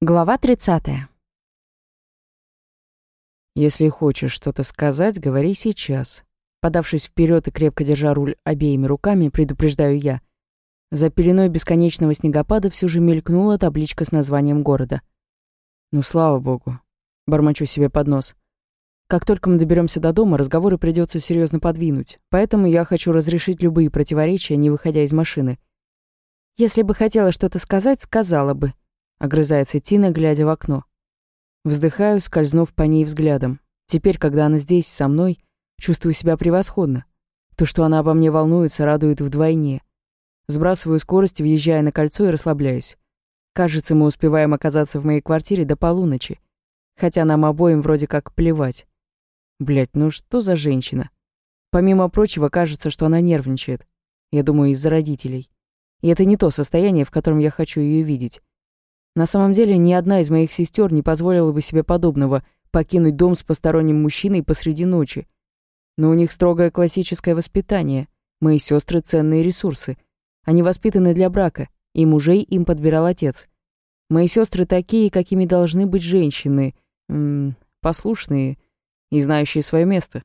Глава 30. «Если хочешь что-то сказать, говори сейчас». Подавшись вперед и крепко держа руль обеими руками, предупреждаю я. За пеленой бесконечного снегопада все же мелькнула табличка с названием города. «Ну, слава богу», — бормочу себе под нос. Как только мы доберемся до дома, разговоры придется серьезно подвинуть, поэтому я хочу разрешить любые противоречия, не выходя из машины. Если бы хотела что-то сказать, сказала бы, — огрызается Тина, глядя в окно. Вздыхаю, скользнув по ней взглядом. Теперь, когда она здесь, со мной, чувствую себя превосходно. То, что она обо мне волнуется, радует вдвойне. Сбрасываю скорость, въезжая на кольцо и расслабляюсь. Кажется, мы успеваем оказаться в моей квартире до полуночи. Хотя нам обоим вроде как плевать. Блять, ну что за женщина? Помимо прочего, кажется, что она нервничает. Я думаю, из-за родителей. И это не то состояние, в котором я хочу ее видеть. На самом деле, ни одна из моих сестер не позволила бы себе подобного покинуть дом с посторонним мужчиной посреди ночи. Но у них строгое классическое воспитание. Мои сестры ценные ресурсы. Они воспитаны для брака, и мужей им подбирал отец. Мои сестры такие, какими должны быть женщины. М -м, послушные и знающие свое место.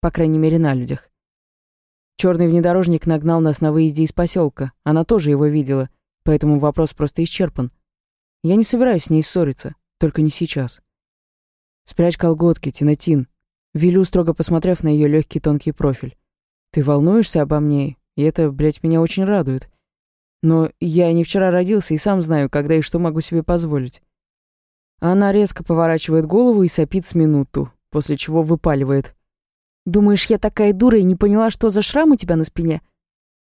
По крайней мере, на людях. Черный внедорожник нагнал нас на выезде из поселка. Она тоже его видела, поэтому вопрос просто исчерпан. Я не собираюсь с ней ссориться, только не сейчас. Спрячь колготки, Тинатин. Велю, строго посмотрев на ее легкий тонкий профиль. Ты волнуешься обо мне, и это, блядь, меня очень радует. Но я не вчера родился и сам знаю, когда и что могу себе позволить. Она резко поворачивает голову и сопит с минуту, после чего выпаливает. «Думаешь, я такая дура и не поняла, что за шрам у тебя на спине?»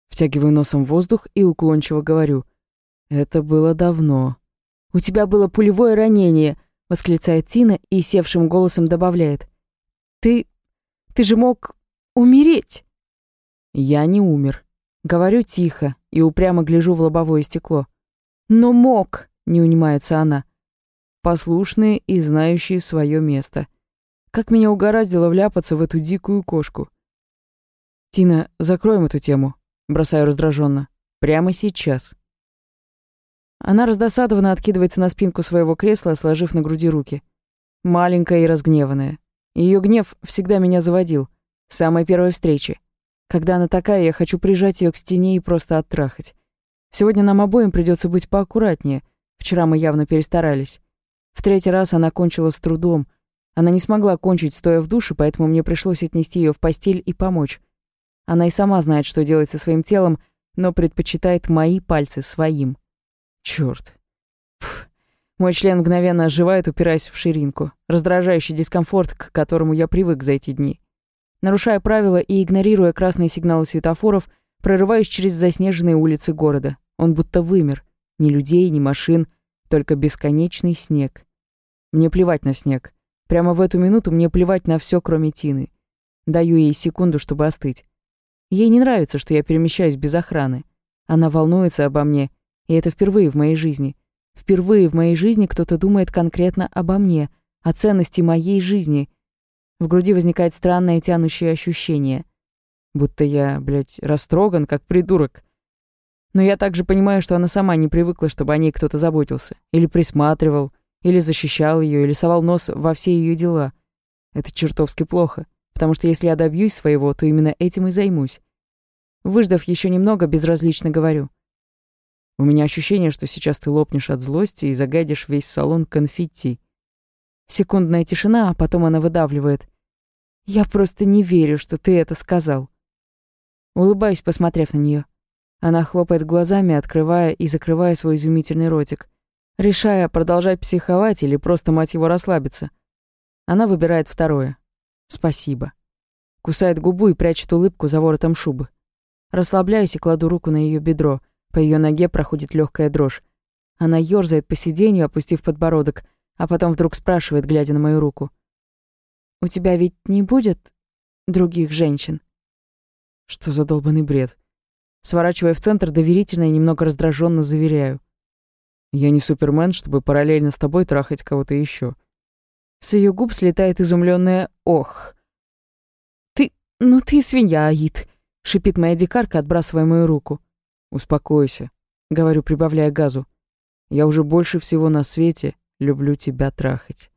Втягиваю носом воздух и уклончиво говорю. «Это было давно». «У тебя было пулевое ранение», — восклицает Тина и севшим голосом добавляет. «Ты... ты же мог умереть». «Я не умер». Говорю тихо и упрямо гляжу в лобовое стекло. «Но мог», — не унимается она. Послушные и знающие свое место. Как меня угораздило вляпаться в эту дикую кошку. «Тина, закроем эту тему», — бросаю раздраженно. «Прямо сейчас». Она раздосадованно откидывается на спинку своего кресла, сложив на груди руки. Маленькая и разгневанная. Ее гнев всегда меня заводил. С самой первой встречи. Когда она такая, я хочу прижать ее к стене и просто оттрахать. Сегодня нам обоим придется быть поаккуратнее. Вчера мы явно перестарались. В третий раз она кончила с трудом. Она не смогла кончить, стоя в душе, поэтому мне пришлось отнести ее в постель и помочь. Она и сама знает, что делать со своим телом, но предпочитает мои пальцы своим. Чёрт. Пф. Мой член мгновенно оживает, упираясь в ширинку. Раздражающий дискомфорт, к которому я привык за эти дни. Нарушая правила и игнорируя красные сигналы светофоров, прорываюсь через заснеженные улицы города. Он будто вымер. Ни людей, ни машин, только бесконечный снег. Мне плевать на снег. Прямо в эту минуту мне плевать на все, кроме Тины. Даю ей секунду, чтобы остыть. Ей не нравится, что я перемещаюсь без охраны. Она волнуется обо мне и это впервые в моей жизни. Впервые в моей жизни кто-то думает конкретно обо мне, о ценности моей жизни. В груди возникает странное тянущее ощущение. Будто я, блядь, растроган, как придурок. Но я также понимаю, что она сама не привыкла, чтобы о ней кто-то заботился. Или присматривал, или защищал ее, или совал нос во все ее дела. Это чертовски плохо, потому что если я добьюсь своего, то именно этим и займусь. Выждав еще немного, безразлично говорю. У меня ощущение, что сейчас ты лопнешь от злости и загадишь весь салон конфетти. Секундная тишина, а потом она выдавливает. «Я просто не верю, что ты это сказал». Улыбаюсь, посмотрев на нее. Она хлопает глазами, открывая и закрывая свой изумительный ротик, решая, продолжать психовать или просто, мать его, расслабиться. Она выбирает второе. «Спасибо». Кусает губу и прячет улыбку за воротом шубы. Расслабляюсь и кладу руку на ее бедро — по ее ноге проходит легкая дрожь. Она ёрзает по сиденью, опустив подбородок, а потом вдруг спрашивает, глядя на мою руку. «У тебя ведь не будет других женщин?» Что за долбанный бред? Сворачивая в центр, доверительно и немного раздраженно заверяю. «Я не супермен, чтобы параллельно с тобой трахать кого-то еще. С ее губ слетает изумленное «ох». «Ты... ну ты свинья, Аид!» — шипит моя дикарка, отбрасывая мою руку. «Успокойся», — говорю, прибавляя газу. Я уже больше всего на свете люблю тебя трахать.